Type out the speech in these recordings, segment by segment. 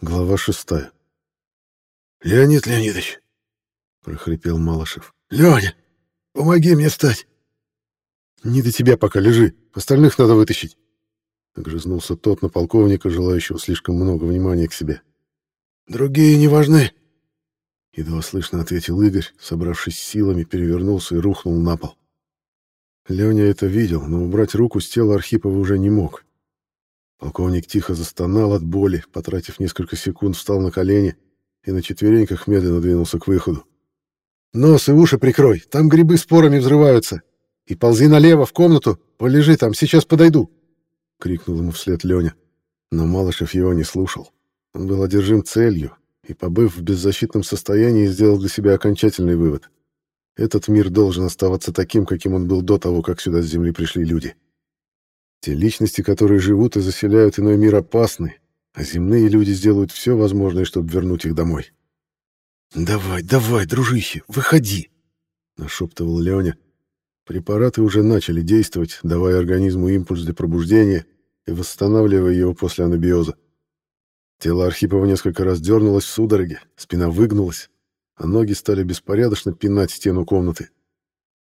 Глава шестая. «Леонид Леонидович!» — прохрипел Малышев. «Леня, помоги мне встать!» «Не до тебя пока, лежи. Остальных надо вытащить!» Огрызнулся тот на полковника, желающего слишком много внимания к себе. «Другие не важны!» Едва слышно ответил Игорь, собравшись силами, перевернулся и рухнул на пол. Леня это видел, но убрать руку с тела Архипова уже не мог. Полковник тихо застонал от боли, потратив несколько секунд, встал на колени и на четвереньках медленно двинулся к выходу. «Нос и уши прикрой, там грибы спорами взрываются. И ползи налево, в комнату, полежи там, сейчас подойду!» — крикнул ему вслед Леня. Но Малышев его не слушал. Он был одержим целью и, побыв в беззащитном состоянии, сделал для себя окончательный вывод. Этот мир должен оставаться таким, каким он был до того, как сюда с Земли пришли люди. Те личности, которые живут и заселяют иной мир, опасны, а земные люди сделают все возможное, чтобы вернуть их домой. «Давай, давай, дружище, выходи!» — нашептывал Леня. Препараты уже начали действовать, давая организму импульс для пробуждения и восстанавливая его после анабиоза. Тело Архипова несколько раз дернулось в судороге, спина выгнулась, а ноги стали беспорядочно пинать стену комнаты.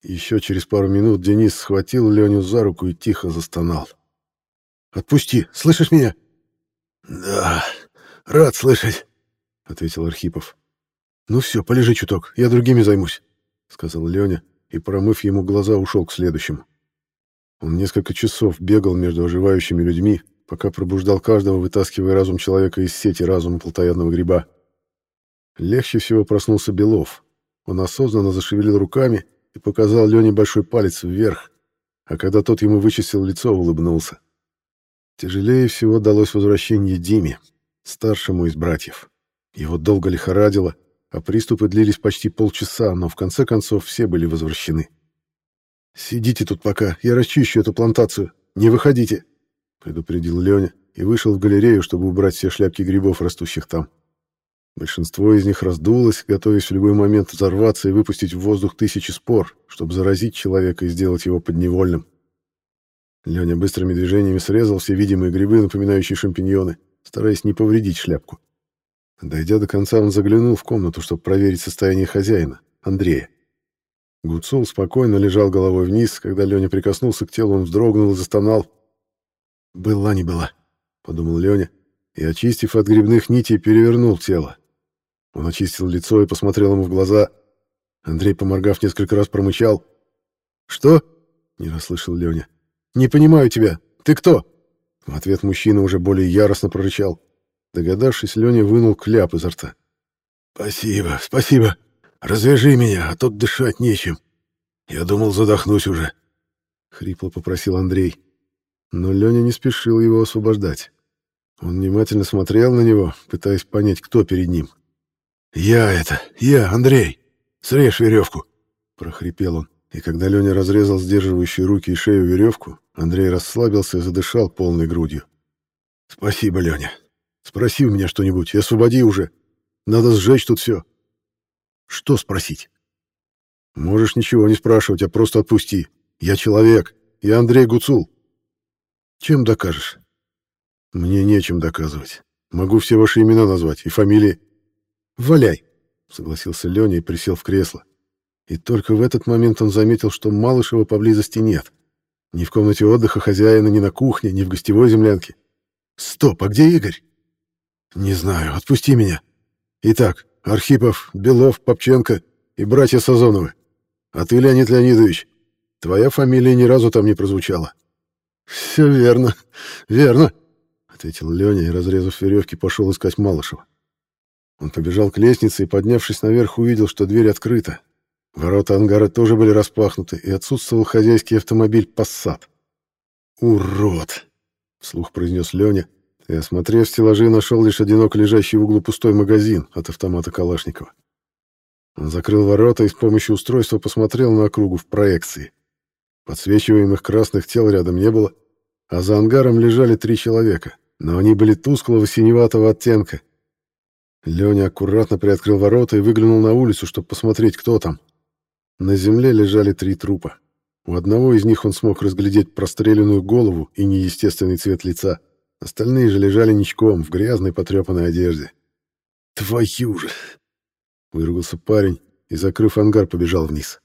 Еще через пару минут Денис схватил Леню за руку и тихо застонал. «Отпусти! Слышишь меня?» «Да, рад слышать», — ответил Архипов. «Ну все, полежи чуток, я другими займусь», — сказал Леня и, промыв ему глаза, ушел к следующему. Он несколько часов бегал между оживающими людьми, пока пробуждал каждого, вытаскивая разум человека из сети разума плотоядного гриба. Легче всего проснулся Белов. Он осознанно зашевелил руками и показал Лене большой палец вверх, а когда тот ему вычистил лицо, улыбнулся. Тяжелее всего далось возвращение Диме, старшему из братьев. Его долго лихорадило, а приступы длились почти полчаса, но в конце концов все были возвращены. «Сидите тут пока, я расчищу эту плантацию. Не выходите», — предупредил Леня и вышел в галерею, чтобы убрать все шляпки грибов, растущих там. Большинство из них раздулось, готовясь в любой момент взорваться и выпустить в воздух тысячи спор, чтобы заразить человека и сделать его подневольным. Леня быстрыми движениями срезал все видимые грибы, напоминающие шампиньоны, стараясь не повредить шляпку. Дойдя до конца, он заглянул в комнату, чтобы проверить состояние хозяина, Андрея. Гуцул спокойно лежал головой вниз, когда Леня прикоснулся к телу, он вздрогнул и застонал. «Была не была», — подумал Леня, и, очистив от грибных нитей, перевернул тело. Он очистил лицо и посмотрел ему в глаза. Андрей, поморгав несколько раз, промычал. «Что?» — не расслышал Леня. «Не понимаю тебя. Ты кто?» В ответ мужчина уже более яростно прорычал. Догадавшись, Леня вынул кляп изо рта. «Спасибо, спасибо. Развяжи меня, а тут дышать нечем. Я думал, задохнусь уже», — хрипло попросил Андрей. Но Леня не спешил его освобождать. Он внимательно смотрел на него, пытаясь понять, кто перед ним. «Я это, я, Андрей. Срежь веревку», — прохрипел он. И когда Леня разрезал сдерживающие руки и шею веревку, Андрей расслабился и задышал полной грудью. «Спасибо, Леня. Спроси у меня что-нибудь и освободи уже. Надо сжечь тут все». «Что спросить?» «Можешь ничего не спрашивать, а просто отпусти. Я человек. Я Андрей Гуцул». «Чем докажешь?» «Мне нечем доказывать. Могу все ваши имена назвать и фамилии». «Валяй», — согласился Леня и присел в кресло. И только в этот момент он заметил, что Малышева поблизости нет. Ни в комнате отдыха хозяина, ни на кухне, ни в гостевой землянке. «Стоп, а где Игорь?» «Не знаю, отпусти меня. Итак, Архипов, Белов, Попченко и братья Сазоновы. А ты, Леонид Леонидович, твоя фамилия ни разу там не прозвучала». «Все верно, верно», — ответил Леня и, разрезав веревки, пошел искать Малышева. Он побежал к лестнице и, поднявшись наверх, увидел, что дверь открыта, Ворота ангара тоже были распахнуты, и отсутствовал хозяйский автомобиль «Пассат». «Урод!» — вслух произнес Леня, и, осмотрев стеллажи, нашел лишь одиноко лежащий в углу пустой магазин от автомата Калашникова. Он закрыл ворота и с помощью устройства посмотрел на округу в проекции. Подсвечиваемых красных тел рядом не было, а за ангаром лежали три человека, но они были тусклого синеватого оттенка. Леня аккуратно приоткрыл ворота и выглянул на улицу, чтобы посмотреть, кто там. На земле лежали три трупа. У одного из них он смог разглядеть простреленную голову и неестественный цвет лица. Остальные же лежали ничком, в грязной потрепанной одежде. «Твою же!» — выругался парень и, закрыв ангар, побежал вниз.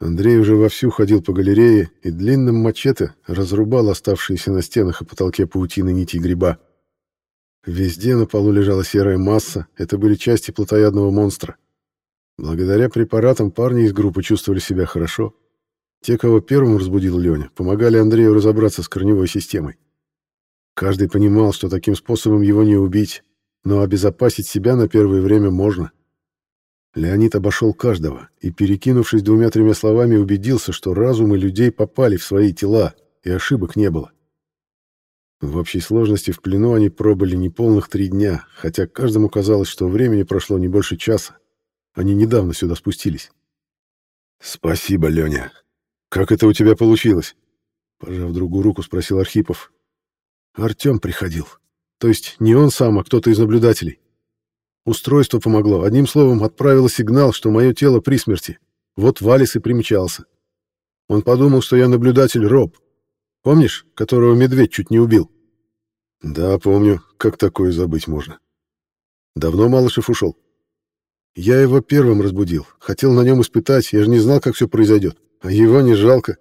Андрей уже вовсю ходил по галерее и длинным мачете разрубал оставшиеся на стенах и потолке паутины нити гриба. Везде на полу лежала серая масса, это были части плотоядного монстра. Благодаря препаратам парни из группы чувствовали себя хорошо. Те, кого первым разбудил Леня, помогали Андрею разобраться с корневой системой. Каждый понимал, что таким способом его не убить, но обезопасить себя на первое время можно. Леонид обошел каждого и, перекинувшись двумя-тремя словами, убедился, что разумы людей попали в свои тела, и ошибок не было. В общей сложности в плену они пробыли неполных три дня, хотя каждому казалось, что времени прошло не больше часа. Они недавно сюда спустились. «Спасибо, Леня. Как это у тебя получилось?» Пожав другую руку, спросил Архипов. «Артем приходил. То есть не он сам, а кто-то из наблюдателей. Устройство помогло. Одним словом, отправило сигнал, что мое тело при смерти. Вот Валис и примчался. Он подумал, что я наблюдатель Роб. Помнишь, которого медведь чуть не убил? Да, помню. Как такое забыть можно? Давно Малышев ушел? Я его первым разбудил. Хотел на нем испытать, я же не знал, как все произойдет. А его не жалко.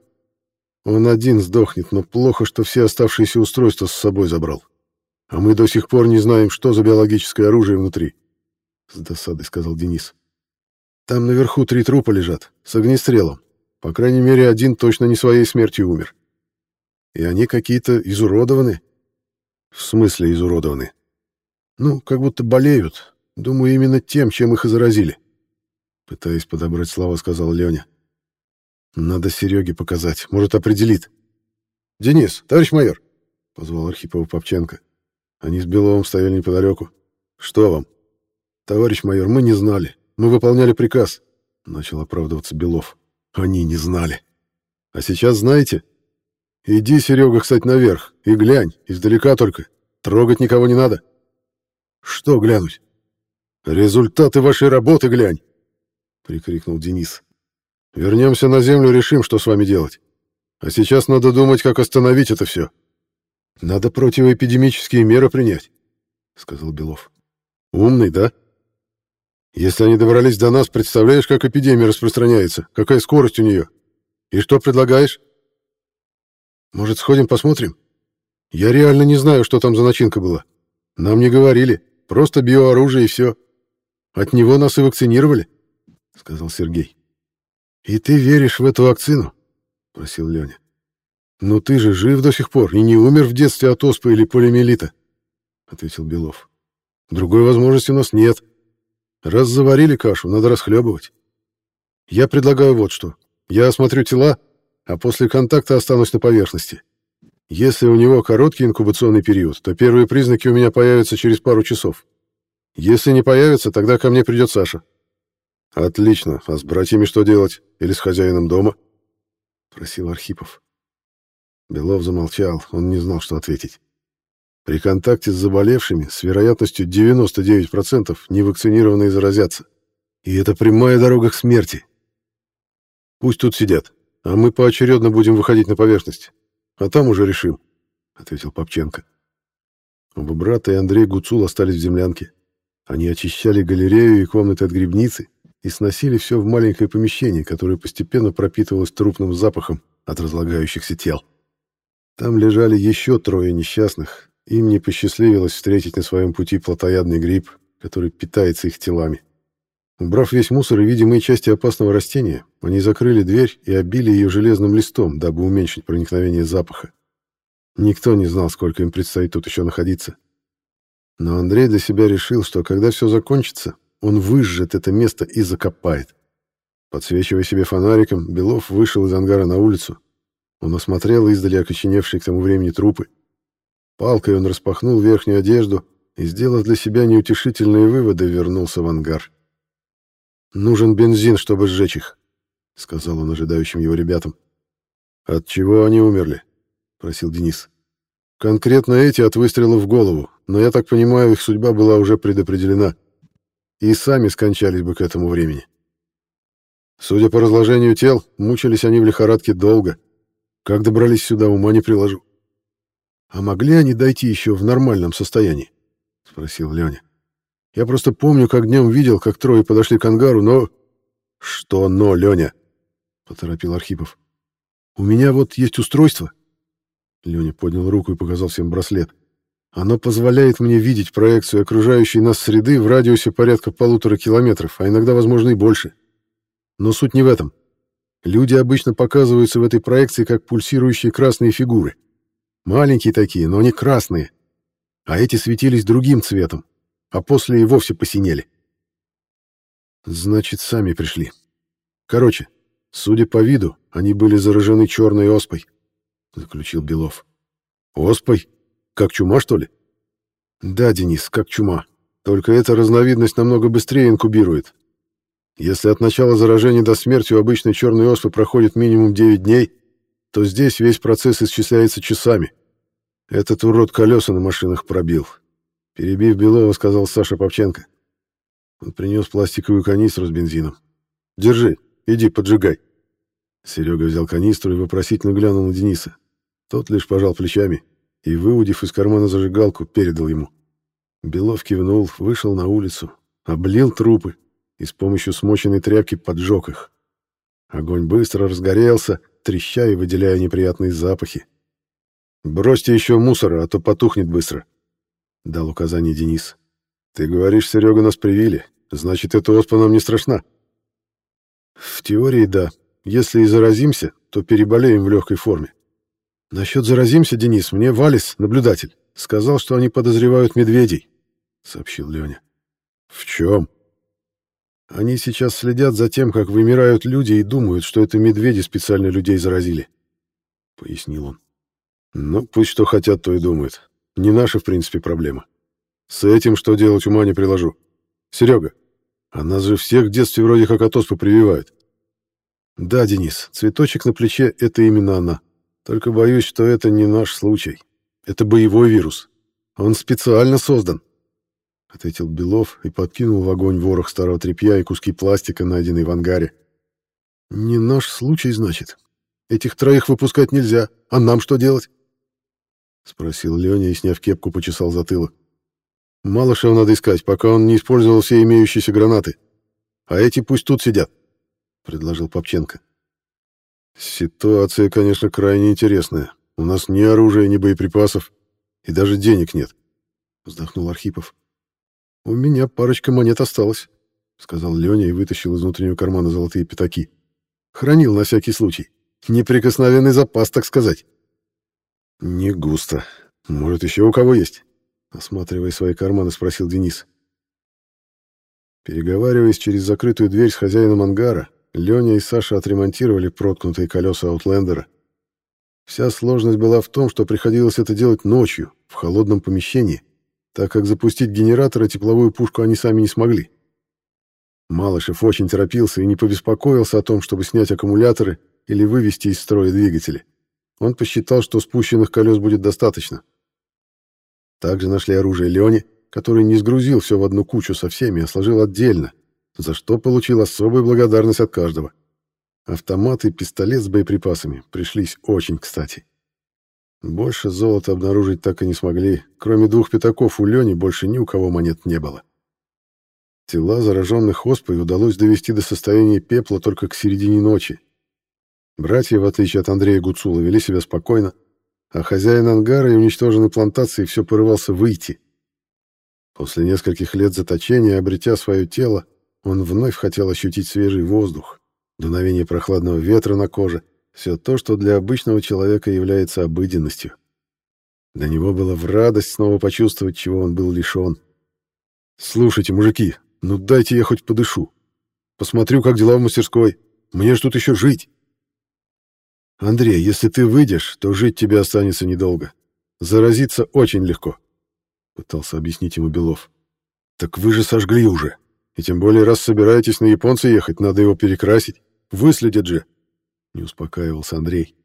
Он один сдохнет, но плохо, что все оставшиеся устройства с собой забрал. А мы до сих пор не знаем, что за биологическое оружие внутри. С досадой сказал Денис. Там наверху три трупа лежат, с огнестрелом. По крайней мере, один точно не своей смертью умер. И они какие-то изуродованы. В смысле изуродованы? Ну, как будто болеют. Думаю, именно тем, чем их и заразили. Пытаясь подобрать слова, сказал Леня. Надо Сереге показать, может, определит. Денис, товарищ майор, позвал Архипова Попченко. Они с Беловым стояли неподалеку. Что вам? Товарищ майор, мы не знали. Мы выполняли приказ. Начал оправдываться Белов. Они не знали. А сейчас знаете? Иди, Серега, кстати, наверх и глянь, издалека только. Трогать никого не надо. Что глянуть? Результаты вашей работы глянь, прикрикнул Денис. Вернемся на землю, решим, что с вами делать. А сейчас надо думать, как остановить это все. Надо противоэпидемические меры принять, сказал Белов. Умный, да? Если они добрались до нас, представляешь, как эпидемия распространяется, какая скорость у нее? И что предлагаешь? Может, сходим посмотрим? Я реально не знаю, что там за начинка была. Нам не говорили, просто биооружие и все. От него нас и вакцинировали, сказал Сергей. «И ты веришь в эту вакцину?» — просил Леня. «Ну ты же жив до сих пор и не умер в детстве от оспы или полиомиелита», — ответил Белов. «Другой возможности у нас нет. Раз заварили кашу, надо расхлебывать. Я предлагаю вот что. Я осмотрю тела, а после контакта останусь на поверхности. Если у него короткий инкубационный период, то первые признаки у меня появятся через пару часов. Если не появятся, тогда ко мне придет Саша. Отлично. А с братьями что делать? Или с хозяином дома? Просил Архипов. Белов замолчал, он не знал, что ответить. При контакте с заболевшими с вероятностью 99% невакцинированные заразятся. И это прямая дорога к смерти. Пусть тут сидят, а мы поочередно будем выходить на поверхность. А там уже решим, — ответил Попченко. Оба брата и Андрей Гуцул остались в землянке. Они очищали галерею и комнаты от грибницы, и сносили все в маленькое помещение, которое постепенно пропитывалось трупным запахом от разлагающихся тел. Там лежали еще трое несчастных, им не посчастливилось встретить на своем пути плотоядный гриб, который питается их телами. Убрав весь мусор и видимые части опасного растения, они закрыли дверь и обили ее железным листом, дабы уменьшить проникновение запаха. Никто не знал, сколько им предстоит тут еще находиться. Но Андрей для себя решил, что когда все закончится, он выжжет это место и закопает. Подсвечивая себе фонариком, Белов вышел из ангара на улицу. Он осмотрел издали окоченевшие к тому времени трупы. Палкой он распахнул верхнюю одежду и, сделав для себя неутешительные выводы, вернулся в ангар. «Нужен бензин, чтобы сжечь их», — сказал он ожидающим его ребятам. «От чего они умерли?» — просил Денис. «Конкретно эти от выстрела в голову, но я так понимаю, их судьба была уже предопределена и сами скончались бы к этому времени. Судя по разложению тел, мучились они в лихорадке долго. Как добрались сюда, ума не приложу. «А могли они дойти еще в нормальном состоянии?» — спросил Леня. «Я просто помню, как днем видел, как трое подошли к ангару, но...» «Что «но», Леня?» — поторопил Архипов. «У меня вот есть устройство». Леня поднял руку и показал всем браслет. «Оно позволяет мне видеть проекцию окружающей нас среды в радиусе порядка полутора километров, а иногда, возможно, и больше. Но суть не в этом. Люди обычно показываются в этой проекции как пульсирующие красные фигуры. Маленькие такие, но не красные. А эти светились другим цветом, а после и вовсе посинели. Значит, сами пришли. Короче, судя по виду, они были заражены черной оспой, заключил Белов. Оспой? Как чума, что ли? Да, Денис, как чума. Только эта разновидность намного быстрее инкубирует, если от начала заражения до смерти у обычной черной оспы проходит минимум 9 дней, то здесь весь процесс исчисляется часами. Этот урод колеса на машинах пробил. Перебив Белова, сказал Саша Попченко. Он принес пластиковую канистру с бензином. «Держи, иди, поджигай». Серега взял канистру и вопросительно глянул на Дениса. Тот лишь пожал плечами и, выудив из кармана зажигалку, передал ему. Белов кивнул, вышел на улицу, облил трупы, и с помощью смоченной тряпки поджег их. Огонь быстро разгорелся, треща и выделяя неприятные запахи. «Бросьте еще мусора, а то потухнет быстро», — дал указание Денис. «Ты говоришь, Серега, нас привили. Значит, эта оспа нам не страшна». «В теории, да. Если и заразимся, то переболеем в легкой форме. Насчет заразимся, Денис, мне Валис, наблюдатель, сказал, что они подозревают медведей», — сообщил Леня. «В чем?» Они сейчас следят за тем, как вымирают люди, и думают, что это медведи специально людей заразили», — пояснил он. «Ну, пусть что хотят, то и думают. Не наша, в принципе, проблема. С этим что делать, ума не приложу. Серега, а нас же всех в детстве вроде как от оспы прививают». «Да, Денис, цветочек на плече — это именно она. Только боюсь, что это не наш случай. Это боевой вирус. Он специально создан. — ответил Белов и подкинул в огонь ворох старого тряпья и куски пластика, найденные в ангаре. «Не наш случай, значит. Этих троих выпускать нельзя. А нам что делать?» — спросил Леня и, сняв кепку, почесал затылок. «Малышева надо искать, пока он не использовал все имеющиеся гранаты. А эти пусть тут сидят», — предложил Попченко. «Ситуация, конечно, крайне интересная. У нас ни оружия, ни боеприпасов, и даже денег нет», — вздохнул Архипов. «У меня парочка монет осталось», — сказал Леня и вытащил из внутреннего кармана золотые пятаки. «Хранил на всякий случай. Неприкосновенный запас, так сказать». «Не густо. Может, еще у кого есть?» Осматривая свои карманы, спросил Денис. Переговариваясь через закрытую дверь с хозяином ангара, Леня и Саша отремонтировали проткнутые колеса Аутлендера. Вся сложность была в том, что приходилось это делать ночью, в холодном помещении, так как запустить генератор и тепловую пушку они сами не смогли. Малышев очень торопился и не побеспокоился о том, чтобы снять аккумуляторы или вывести из строя двигатели. Он посчитал, что спущенных колес будет достаточно. Также нашли оружие Лёни, который не сгрузил все в одну кучу со всеми, а сложил отдельно, за что получил особую благодарность от каждого. Автомат и пистолет с боеприпасами пришлись очень кстати. Больше золота обнаружить так и не смогли. Кроме двух пятаков у Лени больше ни у кого монет не было. Тела зараженных оспой удалось довести до состояния пепла только к середине ночи. Братья, в отличие от Андрея Гуцула, вели себя спокойно, а хозяин ангара и уничтоженной плантации все порывался выйти. После нескольких лет заточения, обретя свое тело, он вновь хотел ощутить свежий воздух, дуновение прохладного ветра на коже — все то, что для обычного человека является обыденностью. Для него было в радость снова почувствовать, чего он был лишен. «Слушайте, мужики, ну дайте я хоть подышу. Посмотрю, как дела в мастерской. Мне ж тут еще жить». «Андрей, если ты выйдешь, то жить тебе останется недолго. Заразиться очень легко», — пытался объяснить ему Белов. «Так вы же сожгли уже. И тем более, раз собираетесь на японца ехать, надо его перекрасить. Выследят же не успокаивался Андрей.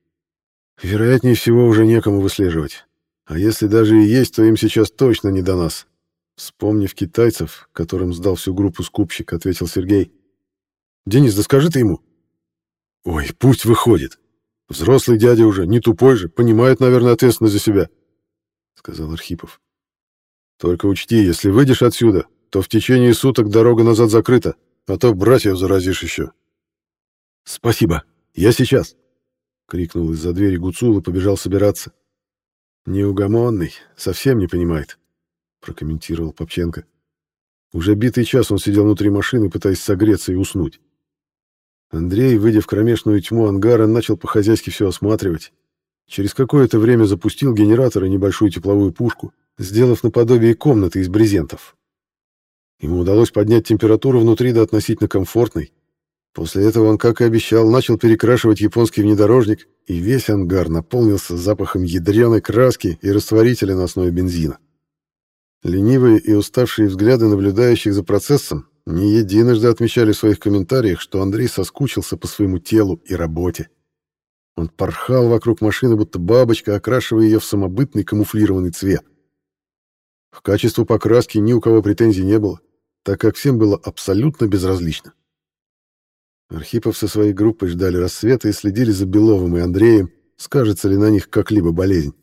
Вероятнее всего, уже некому выслеживать. А если даже и есть, то им сейчас точно не до нас. Вспомнив китайцев, которым сдал всю группу скупщик, ответил Сергей. «Денис, да скажи ты ему». «Ой, пусть выходит. Взрослый дядя уже, не тупой же, понимает, наверное, ответственность за себя. сказал Архипов. Только учти, если выйдешь отсюда, то в течение суток дорога назад закрыта, а то братьев заразишь еще. Спасибо, я сейчас, крикнул из-за двери Гуцул и побежал собираться. Неугомонный, совсем не понимает, прокомментировал Попченко. Уже битый час он сидел внутри машины, пытаясь согреться и уснуть. Андрей, выйдя в кромешную тьму ангара, начал по-хозяйски все осматривать. Через какое-то время запустил генератор и небольшую тепловую пушку, сделав наподобие комнаты из брезентов. Ему удалось поднять температуру внутри до относительно комфортной. После этого он, как и обещал, начал перекрашивать японский внедорожник, и весь ангар наполнился запахом ядреной краски и растворителя на основе бензина. Ленивые и уставшие взгляды наблюдающих за процессом не единожды отмечали в своих комментариях, что Андрей соскучился по своему телу и работе. Он порхал вокруг машины, будто бабочка, окрашивая ее в самобытный камуфлированный цвет. В качеству покраски ни у кого претензий не было, так как всем было абсолютно безразлично. Архипов со своей группой ждали рассвета и следили за Беловым и Андреем, скажется ли на них как-либо болезнь.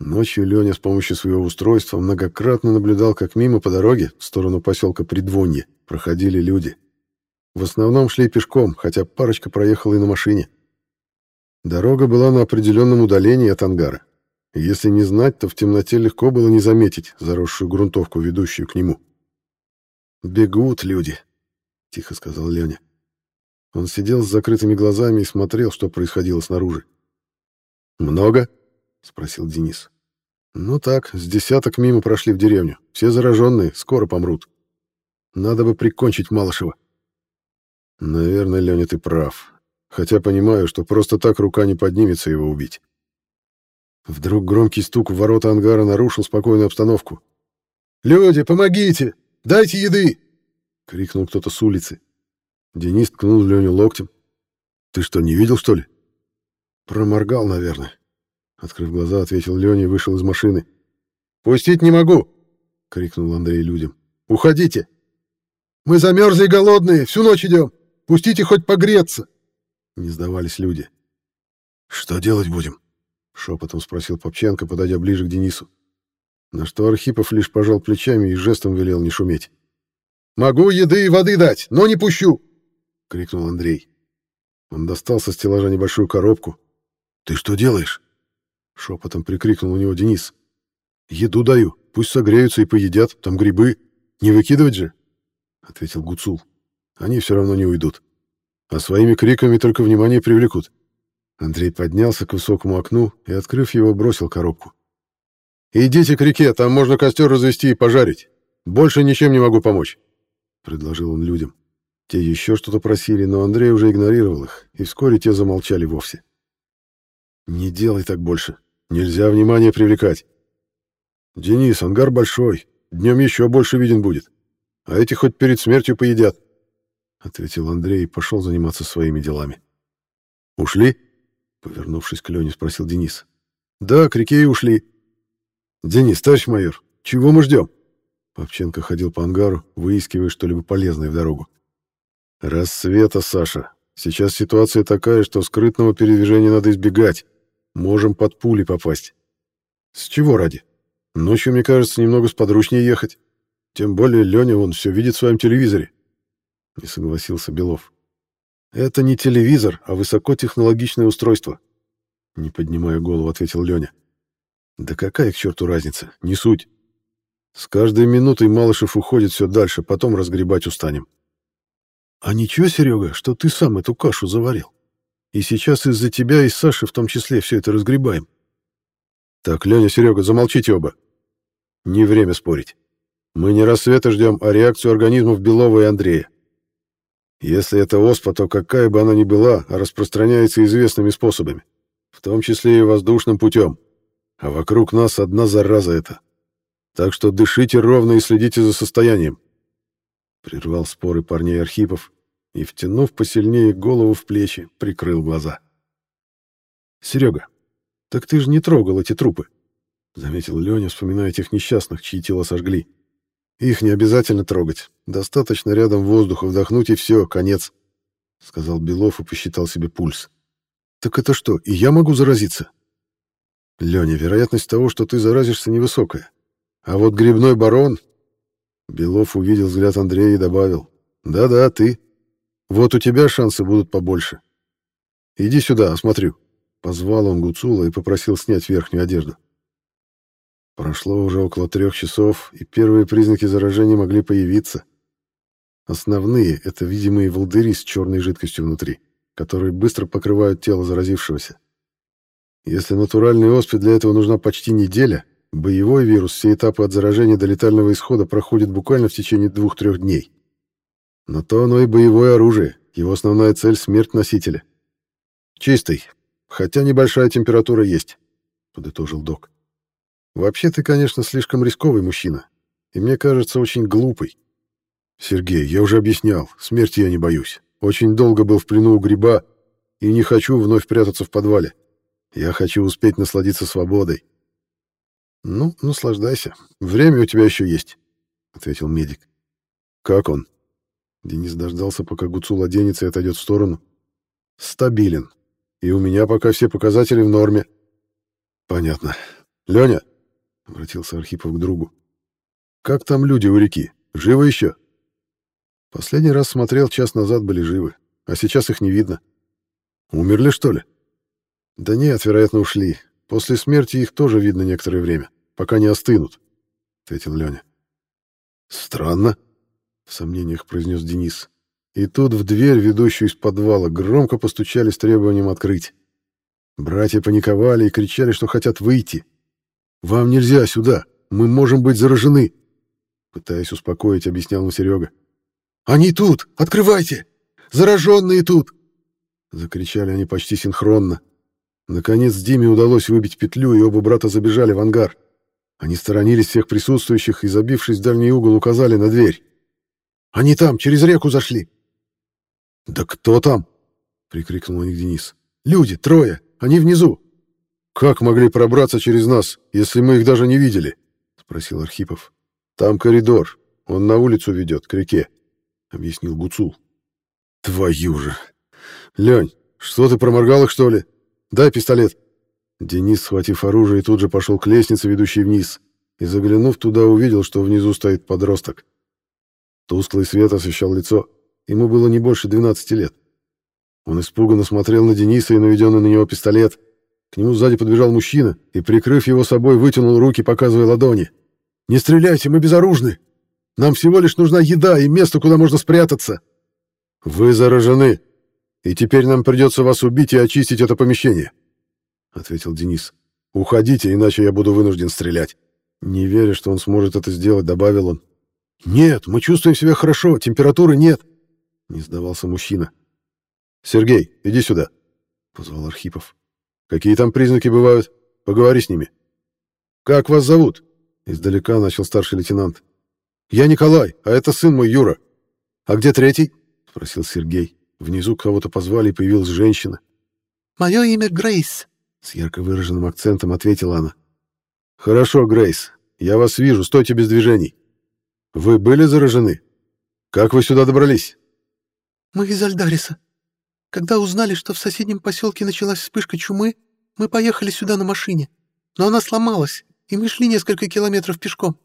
Ночью Леня с помощью своего устройства многократно наблюдал, как мимо по дороге в сторону поселка Придвонье проходили люди. В основном шли пешком, хотя парочка проехала и на машине. Дорога была на определенном удалении от ангара. Если не знать, то в темноте легко было не заметить заросшую грунтовку, ведущую к нему. «Бегут люди», — тихо сказал Леня. Он сидел с закрытыми глазами и смотрел, что происходило снаружи. «Много?» — спросил Денис. «Ну так, с десяток мимо прошли в деревню. Все зараженные, скоро помрут. Надо бы прикончить Малышева». «Наверное, Леня, ты прав. Хотя понимаю, что просто так рука не поднимется его убить». Вдруг громкий стук в ворота ангара нарушил спокойную обстановку. «Люди, помогите! Дайте еды!» — крикнул кто-то с улицы. Денис ткнул Леню локтем. «Ты что, не видел, что ли?» «Проморгал, наверное». Открыв глаза, ответил Леня и вышел из машины. «Пустить не могу!» — крикнул Андрей людям. «Уходите! Мы замерзли и голодные, всю ночь идем! Пустите хоть погреться!» Не сдавались люди. «Что делать будем?» — шепотом спросил Попченко, подойдя ближе к Денису. На что Архипов лишь пожал плечами и жестом велел не шуметь. «Могу еды и воды дать, но не пущу!» — крикнул Андрей. Он достал со стеллажа небольшую коробку. «Ты что делаешь?» — шепотом прикрикнул у него Денис. «Еду даю. Пусть согреются и поедят. Там грибы. Не выкидывать же?» — ответил Гуцул. «Они все равно не уйдут. А своими криками только внимание привлекут». Андрей поднялся к высокому окну и, открыв его, бросил коробку. «Идите к реке, там можно костер развести и пожарить. Больше ничем не могу помочь», — предложил он людям. Те еще что-то просили, но Андрей уже игнорировал их, и вскоре те замолчали вовсе. «Не делай так больше. Нельзя внимание привлекать. Денис, ангар большой, днем еще больше виден будет. А эти хоть перед смертью поедят», — ответил Андрей и пошел заниматься своими делами. «Ушли?» — повернувшись к Лене, спросил Денис. «Да, к реке и ушли». «Денис, товарищ майор, чего мы ждем?» Попченко ходил по ангару, выискивая что-либо полезное в дорогу. «Рассвета, Саша. Сейчас ситуация такая, что скрытного передвижения надо избегать. Можем под пули попасть». «С чего ради? Ночью, мне кажется, немного сподручнее ехать. Тем более Леня, он все видит в своем телевизоре». Не согласился Белов. «Это не телевизор, а высокотехнологичное устройство». Не поднимая голову, ответил Леня. «Да какая к черту разница? Не суть. С каждой минутой Малышев уходит все дальше, потом разгребать устанем. А ничего, Серега, что ты сам эту кашу заварил. И сейчас из-за тебя и Саши в том числе все это разгребаем. Так, Леня, Серега, замолчите оба. Не время спорить. Мы не рассвета ждем, а реакцию организмов Белова и Андрея. Если это оспа, то какая бы она ни была, а распространяется известными способами, в том числе и воздушным путем. А вокруг нас одна зараза это. Так что дышите ровно и следите за состоянием. Прервал споры парней Архипов и, втянув посильнее голову в плечи, прикрыл глаза. «Серега, так ты же не трогал эти трупы», — заметил Леня, вспоминая тех несчастных, чьи тела сожгли. «Их не обязательно трогать. Достаточно рядом воздуха вдохнуть, и все, конец», — сказал Белов и посчитал себе пульс. «Так это что, и я могу заразиться?» Леня, вероятность того, что ты заразишься, невысокая. А вот грибной барон... Белов увидел взгляд Андрея и добавил. Да-да, ты. Вот у тебя шансы будут побольше. Иди сюда, осмотрю. Позвал он Гуцула и попросил снять верхнюю одежду. Прошло уже около трех часов, и первые признаки заражения могли появиться. Основные — это видимые волдыри с черной жидкостью внутри, которые быстро покрывают тело заразившегося. Если натуральной оспе для этого нужна почти неделя, боевой вирус все этапы от заражения до летального исхода проходит буквально в течение двух-трех дней. Но то оно и боевое оружие, его основная цель — смерть носителя. «Чистый, хотя небольшая температура есть», — подытожил док. «Вообще ты, конечно, слишком рисковый мужчина, и мне кажется, очень глупый. Сергей, я уже объяснял, смерти я не боюсь. Очень долго был в плену у гриба и не хочу вновь прятаться в подвале. Я хочу успеть насладиться свободой. Ну, наслаждайся. Время у тебя еще есть, ответил медик. Как он? Денис дождался, пока Гуцул оденется и отойдет в сторону. Стабилен. И у меня пока все показатели в норме. Понятно. Леня, обратился Архипов к другу. Как там люди у реки? Живы еще? Последний раз смотрел час назад были живы, а сейчас их не видно. Умерли, что ли? Да нет, вероятно, ушли. После смерти их тоже видно некоторое время, пока не остынут, ответил Леня. Странно, в сомнениях произнес Денис. И тут в дверь, ведущую из подвала, громко постучали с требованием открыть. Братья паниковали и кричали, что хотят выйти. «Вам нельзя сюда! Мы можем быть заражены!» Пытаясь успокоить, объяснял ему Серега. «Они тут! Открывайте! Зараженные тут!» Закричали они почти синхронно. Наконец Диме удалось выбить петлю, и оба брата забежали в ангар. Они сторонились всех присутствующих и, забившись в дальний угол, указали на дверь. «Они там, через реку зашли!» «Да кто там?» — прикрикнул на них Денис. «Люди, трое, они внизу!» «Как могли пробраться через нас, если мы их даже не видели?» — спросил Архипов. «Там коридор, он на улицу ведет, к реке», — объяснил Гуцул. «Твою же! Лень, что ты проморгал их, что ли?» Дай пистолет. Денис, схватив оружие, тут же пошел к лестнице, ведущей вниз, и, заглянув туда, увидел, что внизу стоит подросток. Тусклый свет освещал лицо. Ему было не больше 12 лет. Он испуганно смотрел на Дениса и наведенный на него пистолет. К нему сзади подбежал мужчина и, прикрыв его собой, вытянул руки, показывая ладони. «Не стреляйте, мы безоружны! Нам всего лишь нужна еда и место, куда можно спрятаться!» «Вы заражены!» и теперь нам придется вас убить и очистить это помещение», — ответил Денис. «Уходите, иначе я буду вынужден стрелять». Не веря, что он сможет это сделать, добавил он. «Нет, мы чувствуем себя хорошо, температуры нет», — не сдавался мужчина. «Сергей, иди сюда», — позвал Архипов. «Какие там признаки бывают? Поговори с ними». «Как вас зовут?» — издалека начал старший лейтенант. «Я Николай, а это сын мой Юра». «А где третий?» — спросил Сергей. Внизу кого-то позвали, и появилась женщина. «Мое имя Грейс», — с ярко выраженным акцентом ответила она. «Хорошо, Грейс. Я вас вижу. Стойте без движений. Вы были заражены? Как вы сюда добрались?» «Мы из Альдариса. Когда узнали, что в соседнем поселке началась вспышка чумы, мы поехали сюда на машине. Но она сломалась, и мы шли несколько километров пешком».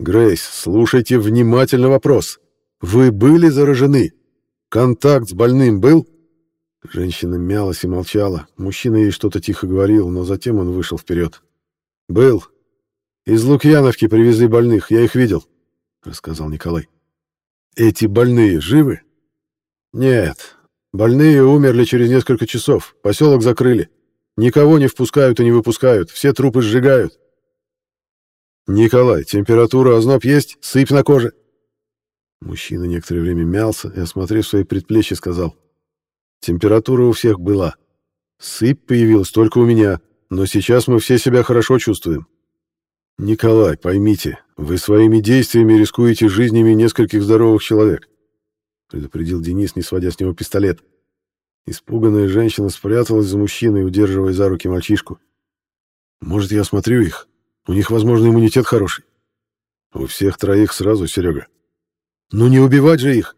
«Грейс, слушайте внимательно вопрос. Вы были заражены?» Контакт с больным был? Женщина мялась и молчала. Мужчина ей что-то тихо говорил, но затем он вышел вперед. Был. Из Лукьяновки привезли больных, я их видел, рассказал Николай. Эти больные живы? Нет. Больные умерли через несколько часов. Поселок закрыли. Никого не впускают и не выпускают. Все трупы сжигают. Николай, температура, озноб есть? Сыпь на коже. Мужчина некоторое время мялся и, осмотрев свои предплечья, сказал. «Температура у всех была. Сыпь появилась только у меня, но сейчас мы все себя хорошо чувствуем. Николай, поймите, вы своими действиями рискуете жизнями нескольких здоровых человек», предупредил Денис, не сводя с него пистолет. Испуганная женщина спряталась за мужчиной, удерживая за руки мальчишку. «Может, я осмотрю их? У них, возможно, иммунитет хороший». «У всех троих сразу, Серега», ну не убивать же их.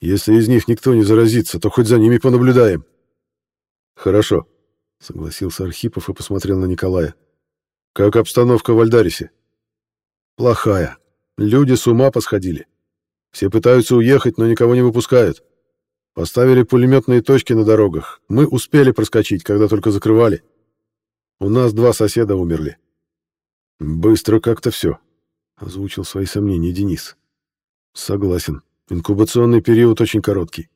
Если из них никто не заразится, то хоть за ними понаблюдаем. Хорошо. согласился Архипов и посмотрел на Николая. Как обстановка в Альдарисе? Плохая. Люди с ума посходили. Все пытаются уехать, но никого не выпускают. Поставили пулеметные точки на дорогах. Мы успели проскочить, когда только закрывали. У нас два соседа умерли. Быстро как-то все, озвучил свои сомнения Денис. Согласен. Инкубационный период очень короткий.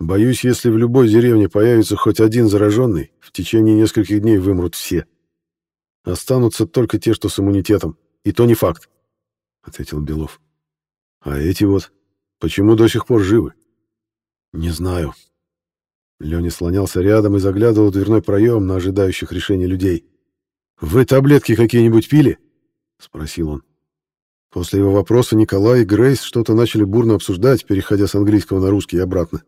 Боюсь, если в любой деревне появится хоть один зараженный, в течение нескольких дней вымрут все. Останутся только те, что с иммунитетом. И то не факт, — ответил Белов. А эти вот, почему до сих пор живы? Не знаю. Леня слонялся рядом и заглядывал в дверной проем на ожидающих решения людей. «Вы таблетки какие-нибудь пили?» — спросил он. После его вопроса Николай и Грейс что-то начали бурно обсуждать, переходя с английского на русский и обратно.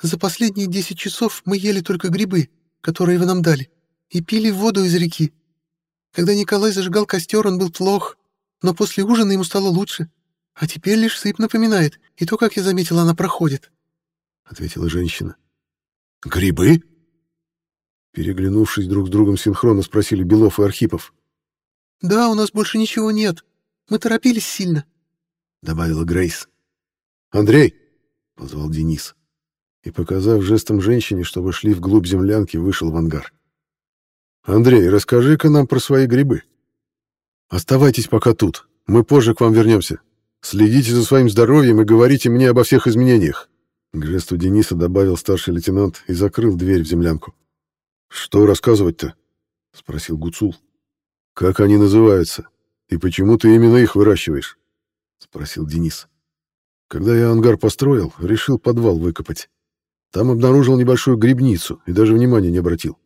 «За последние десять часов мы ели только грибы, которые вы нам дали, и пили воду из реки. Когда Николай зажигал костер, он был плох, но после ужина ему стало лучше. А теперь лишь сыпь напоминает, и то, как я заметила, она проходит», — ответила женщина. «Грибы?» Переглянувшись друг с другом синхронно, спросили Белов и Архипов. «Да, у нас больше ничего нет. Мы торопились сильно», — добавила Грейс. «Андрей!» — позвал Денис. И, показав жестом женщине, чтобы шли вглубь землянки, вышел в ангар. «Андрей, расскажи-ка нам про свои грибы. Оставайтесь пока тут. Мы позже к вам вернемся. Следите за своим здоровьем и говорите мне обо всех изменениях». К жесту Дениса добавил старший лейтенант и закрыл дверь в землянку. «Что рассказывать-то?» — спросил Гуцул. «Как они называются? И почему ты именно их выращиваешь?» — спросил Денис. «Когда я ангар построил, решил подвал выкопать. Там обнаружил небольшую грибницу и даже внимания не обратил.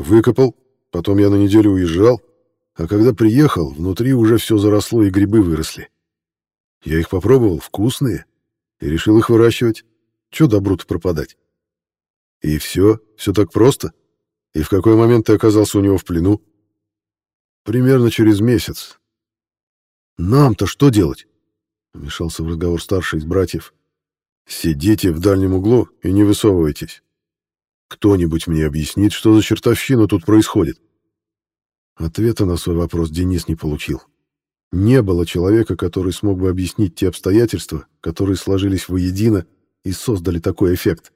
Выкопал, потом я на неделю уезжал, а когда приехал, внутри уже все заросло и грибы выросли. Я их попробовал, вкусные, и решил их выращивать. Че добру-то пропадать? И все, все так просто. И в какой момент ты оказался у него в плену? Примерно через месяц. Нам-то что делать? Вмешался в разговор старший из братьев. Сидите в дальнем углу и не высовывайтесь. Кто-нибудь мне объяснит, что за чертовщина тут происходит? Ответа на свой вопрос Денис не получил. Не было человека, который смог бы объяснить те обстоятельства, которые сложились воедино и создали такой эффект.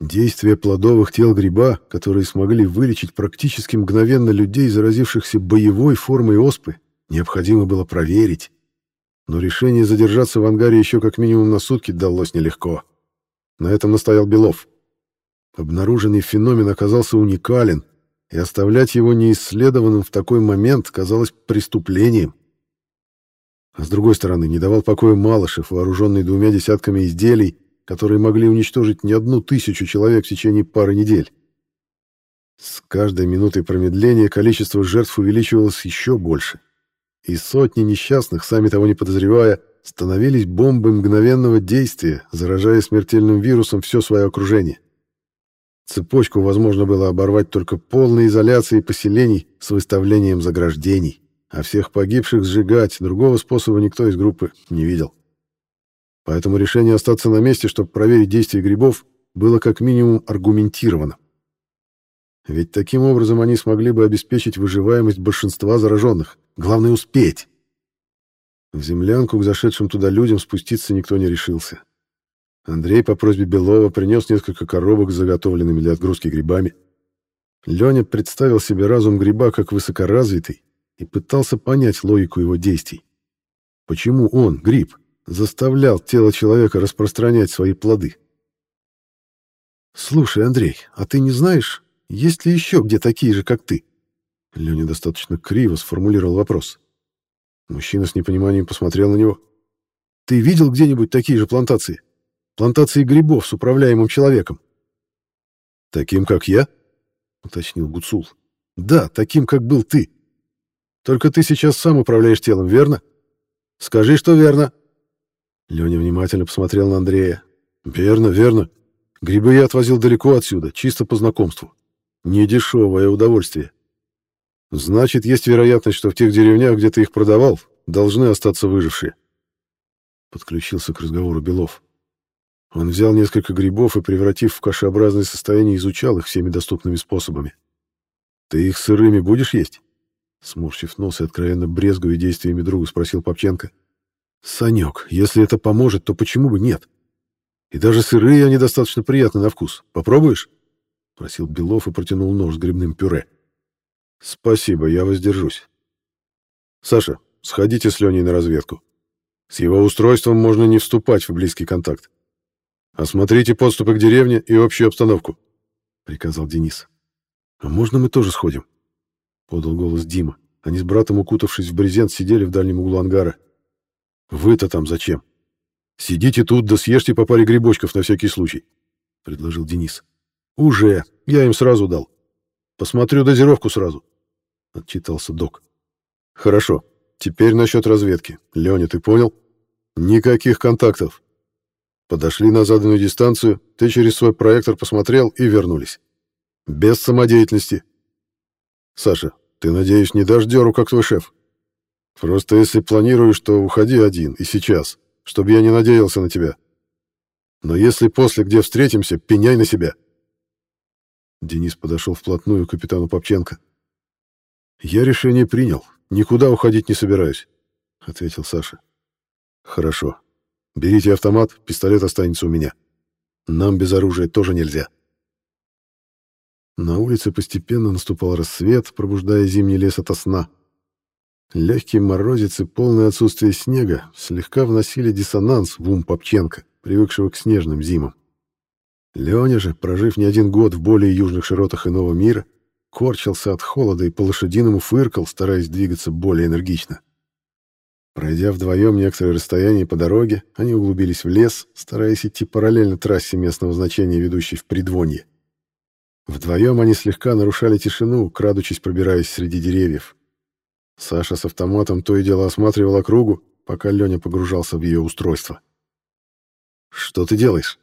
Действие плодовых тел гриба, которые смогли вылечить практически мгновенно людей, заразившихся боевой формой оспы, необходимо было проверить. Но решение задержаться в ангаре еще как минимум на сутки далось нелегко. На этом настоял Белов. Обнаруженный феномен оказался уникален, и оставлять его неисследованным в такой момент казалось преступлением. А с другой стороны, не давал покоя Малышев, вооруженный двумя десятками изделий, которые могли уничтожить не одну тысячу человек в течение пары недель. С каждой минутой промедления количество жертв увеличивалось еще больше. И сотни несчастных, сами того не подозревая, становились бомбой мгновенного действия, заражая смертельным вирусом все свое окружение. Цепочку возможно было оборвать только полной изоляцией поселений с выставлением заграждений, а всех погибших сжигать другого способа никто из группы не видел. Поэтому решение остаться на месте, чтобы проверить действия грибов, было как минимум аргументировано. Ведь таким образом они смогли бы обеспечить выживаемость большинства зараженных. Главное — успеть. В землянку к зашедшим туда людям спуститься никто не решился. Андрей по просьбе Белова принес несколько коробок с заготовленными для отгрузки грибами. Леня представил себе разум гриба как высокоразвитый и пытался понять логику его действий. Почему он, гриб, заставлял тело человека распространять свои плоды? «Слушай, Андрей, а ты не знаешь, есть ли еще где такие же, как ты?» Леня достаточно криво сформулировал вопрос. Мужчина с непониманием посмотрел на него. «Ты видел где-нибудь такие же плантации?» Плантации грибов с управляемым человеком. Таким, как я? уточнил Гуцул. Да, таким, как был ты. Только ты сейчас сам управляешь телом, верно? Скажи, что верно. Леня внимательно посмотрел на Андрея. Верно, верно. Грибы я отвозил далеко отсюда, чисто по знакомству. Недешевое удовольствие. Значит, есть вероятность, что в тех деревнях, где ты их продавал, должны остаться выжившие. Подключился к разговору Белов. Он взял несколько грибов и, превратив в кашеобразное состояние, изучал их всеми доступными способами. «Ты их сырыми будешь есть?» Сморщив нос и откровенно брезгуя действиями друга, спросил Попченко. «Санек, если это поможет, то почему бы нет? И даже сырые они достаточно приятны на вкус. Попробуешь?» Просил Белов и протянул нож с грибным пюре. «Спасибо, я воздержусь. Саша, сходите с Леней на разведку. С его устройством можно не вступать в близкий контакт. Осмотрите подступы к деревне и общую обстановку», — приказал Денис. «А можно мы тоже сходим?» — подал голос Дима. Они с братом, укутавшись в брезент, сидели в дальнем углу ангара. «Вы-то там зачем? Сидите тут да съешьте по паре грибочков на всякий случай», — предложил Денис. «Уже. Я им сразу дал. Посмотрю дозировку сразу», — отчитался док. «Хорошо. Теперь насчет разведки. Леня, ты понял? Никаких контактов. Подошли на заданную дистанцию, ты через свой проектор посмотрел и вернулись. Без самодеятельности. Саша, ты, надеюсь, не дашь дёру, как твой шеф? Просто если планируешь, то уходи один и сейчас, чтобы я не надеялся на тебя. Но если после, где встретимся, пеняй на себя. Денис подошел вплотную к капитану Попченко. «Я решение принял. Никуда уходить не собираюсь», — ответил Саша. «Хорошо. Берите автомат, пистолет останется у меня. Нам без оружия тоже нельзя». На улице постепенно наступал рассвет, пробуждая зимний лес ото сна. Легкий морозец и полное отсутствие снега слегка вносили диссонанс в ум Попченко, привыкшего к снежным зимам. Леня же, прожив не один год в более южных широтах иного мира, корчился от холода и по-лошадиному фыркал, стараясь двигаться более энергично. Пройдя вдвоем некоторое расстояние по дороге, они углубились в лес, стараясь идти параллельно трассе местного значения, ведущей в Придвонье. Вдвоем они слегка нарушали тишину, крадучись пробираясь среди деревьев. Саша с автоматом то и дело осматривал округу, пока Леня погружался в ее устройство. «Что ты делаешь?»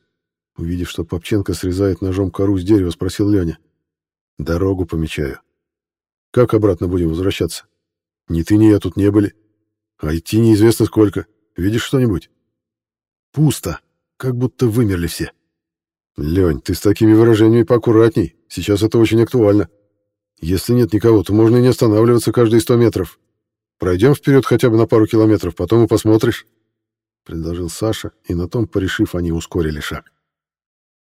Увидев, что Попченко срезает ножом кору с дерева, спросил Леня. «Дорогу помечаю. Как обратно будем возвращаться? Ни ты, ни я тут не были. А идти неизвестно сколько. Видишь что-нибудь?» «Пусто. Как будто вымерли все». «Лень, ты с такими выражениями поаккуратней. Сейчас это очень актуально. Если нет никого, то можно и не останавливаться каждые сто метров. Пройдем вперед хотя бы на пару километров, потом и посмотришь», — предложил Саша, и на том, порешив, они ускорили шаг.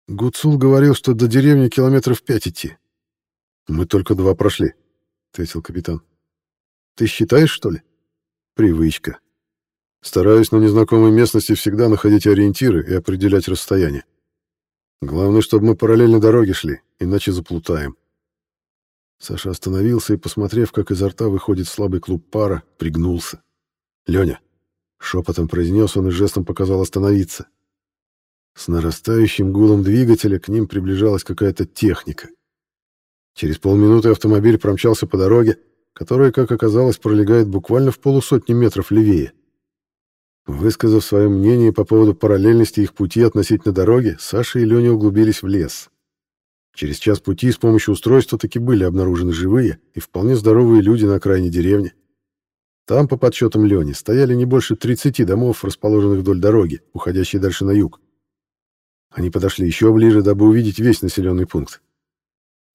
Гуцул говорил, что до деревни километров пять идти. Мы только два прошли, ответил капитан. Ты считаешь, что ли? Привычка. Стараюсь на незнакомой местности всегда находить ориентиры и определять расстояние. Главное, чтобы мы параллельно дороге шли, иначе заплутаем. Саша остановился и, посмотрев, как изо рта выходит слабый клуб пара, пригнулся. «Леня!» — шепотом произнес он и жестом показал остановиться. С нарастающим гулом двигателя к ним приближалась какая-то техника. Через полминуты автомобиль промчался по дороге, которая, как оказалось, пролегает буквально в полусотни метров левее. Высказав свое мнение по поводу параллельности их пути относительно дороги, Саша и Леня углубились в лес. Через час пути с помощью устройства таки были обнаружены живые и вполне здоровые люди на окраине деревни. Там, по подсчетам Лени, стояли не больше 30 домов, расположенных вдоль дороги, уходящей дальше на юг. Они подошли еще ближе, дабы увидеть весь населенный пункт.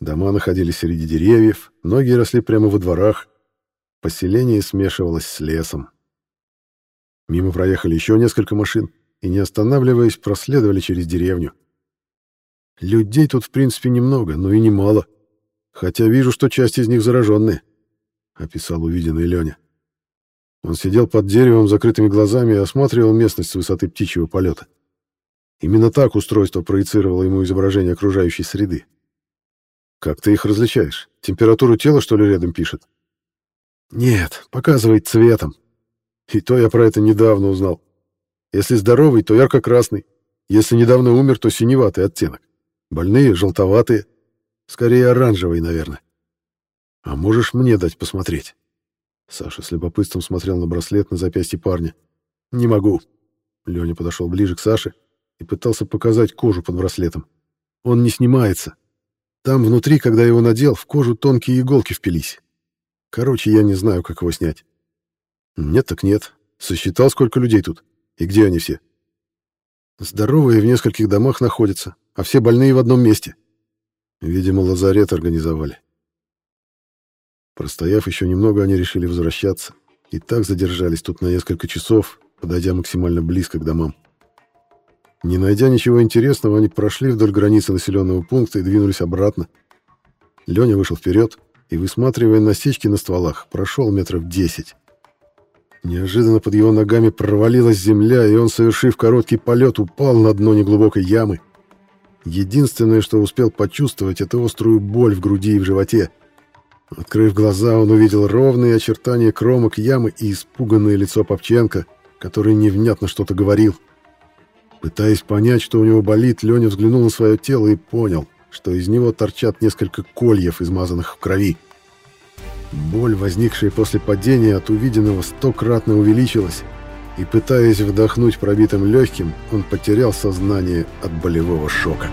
Дома находились среди деревьев, многие росли прямо во дворах. Поселение смешивалось с лесом. Мимо проехали еще несколько машин и, не останавливаясь, проследовали через деревню. Людей тут, в принципе, немного, но и немало. Хотя вижу, что часть из них зараженные, — описал увиденный Леня. Он сидел под деревом закрытыми глазами и осматривал местность с высоты птичьего полета. Именно так устройство проецировало ему изображение окружающей среды. Как ты их различаешь? Температуру тела, что ли, рядом пишет? Нет, показывает цветом. И то я про это недавно узнал. Если здоровый, то ярко-красный. Если недавно умер, то синеватый оттенок. Больные — желтоватые. Скорее, оранжевые, наверное. А можешь мне дать посмотреть? Саша с любопытством смотрел на браслет на запястье парня. «Не могу». Леня подошел ближе к Саше и пытался показать кожу под браслетом. Он не снимается. Там внутри, когда его надел, в кожу тонкие иголки впились. Короче, я не знаю, как его снять. Нет так нет. Сосчитал, сколько людей тут. И где они все? Здоровые в нескольких домах находятся, а все больные в одном месте. Видимо, лазарет организовали. Простояв еще немного, они решили возвращаться. И так задержались тут на несколько часов, подойдя максимально близко к домам. Не найдя ничего интересного, они прошли вдоль границы населенного пункта и двинулись обратно. Леня вышел вперед и, высматривая насечки на стволах, прошел метров десять. Неожиданно под его ногами провалилась земля, и он, совершив короткий полет, упал на дно неглубокой ямы. Единственное, что успел почувствовать, это острую боль в груди и в животе. Открыв глаза, он увидел ровные очертания кромок ямы и испуганное лицо Попченко, который невнятно что-то говорил. Пытаясь понять, что у него болит, Леня взглянул на свое тело и понял, что из него торчат несколько кольев, измазанных в крови. Боль, возникшая после падения от увиденного, стократно увеличилась, и, пытаясь вдохнуть пробитым легким, он потерял сознание от болевого шока.